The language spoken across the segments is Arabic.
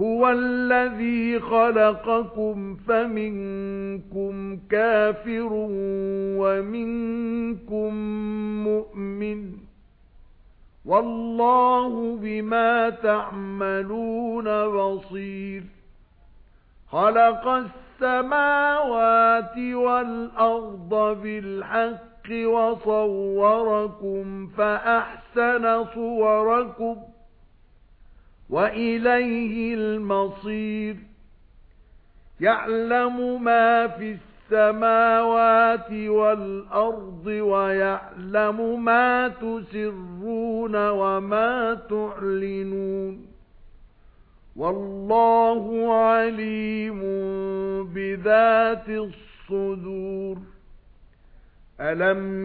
هُوَ الَّذِي خَلَقَكُمْ فَمِنكُم كَافِرٌ وَمِنكُم مُّؤْمِنٌ وَاللَّهُ بِمَا تَعْمَلُونَ بَصِيرٌ خَلَقَ السَّمَاوَاتِ وَالْأَرْضَ بِالْحَقِّ وَصَوَّرَكُمْ فَأَحْسَنَ صُوَرَكُمْ وَإِلَيْهِ الْمَصِيرُ. يَعْلَمُ مَا فِي السَّمَاوَاتِ وَالْأَرْضِ وَيَعْلَمُ مَا تُسِرُّونَ وَمَا تُعْلِنُونَ. وَاللَّهُ عَلِيمٌ بِذَاتِ الصُّدُورِ. أَلَمْ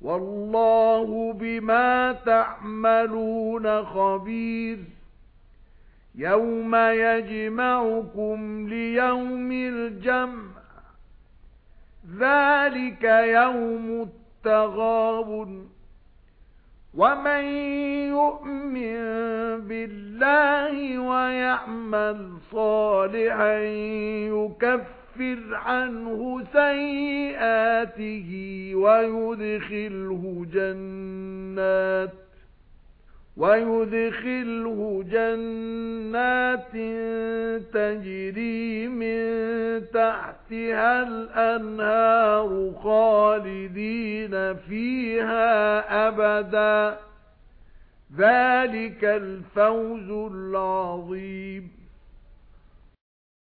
وَاللَّهُ بِمَا تَعْمَلُونَ خَبِيرٌ. يَوْمَ يَجْمَعُكُمْ لِيَوْمِ الْجَمْعِ ذَلِكَ يَوْمُ التَّغَابُنِ. وَمَن يُؤْمِن بِاللَّهِ وَيَعْمَلْ صَالِحًا يُكَفِّرْ عَنْهُ سَيِّئَاتِهِ وَيُدْخِلْهُ جَنَّاتٍ وَيُدْخِلْهُ جَنَّاتٍ تَجْرِي مِن تَحْتِهَا الْأَنْهَارُ خَالِدِينَ فِيهَا أَبَدًا ذَلِكَ الْفَوْزُ الْعَظِيمُ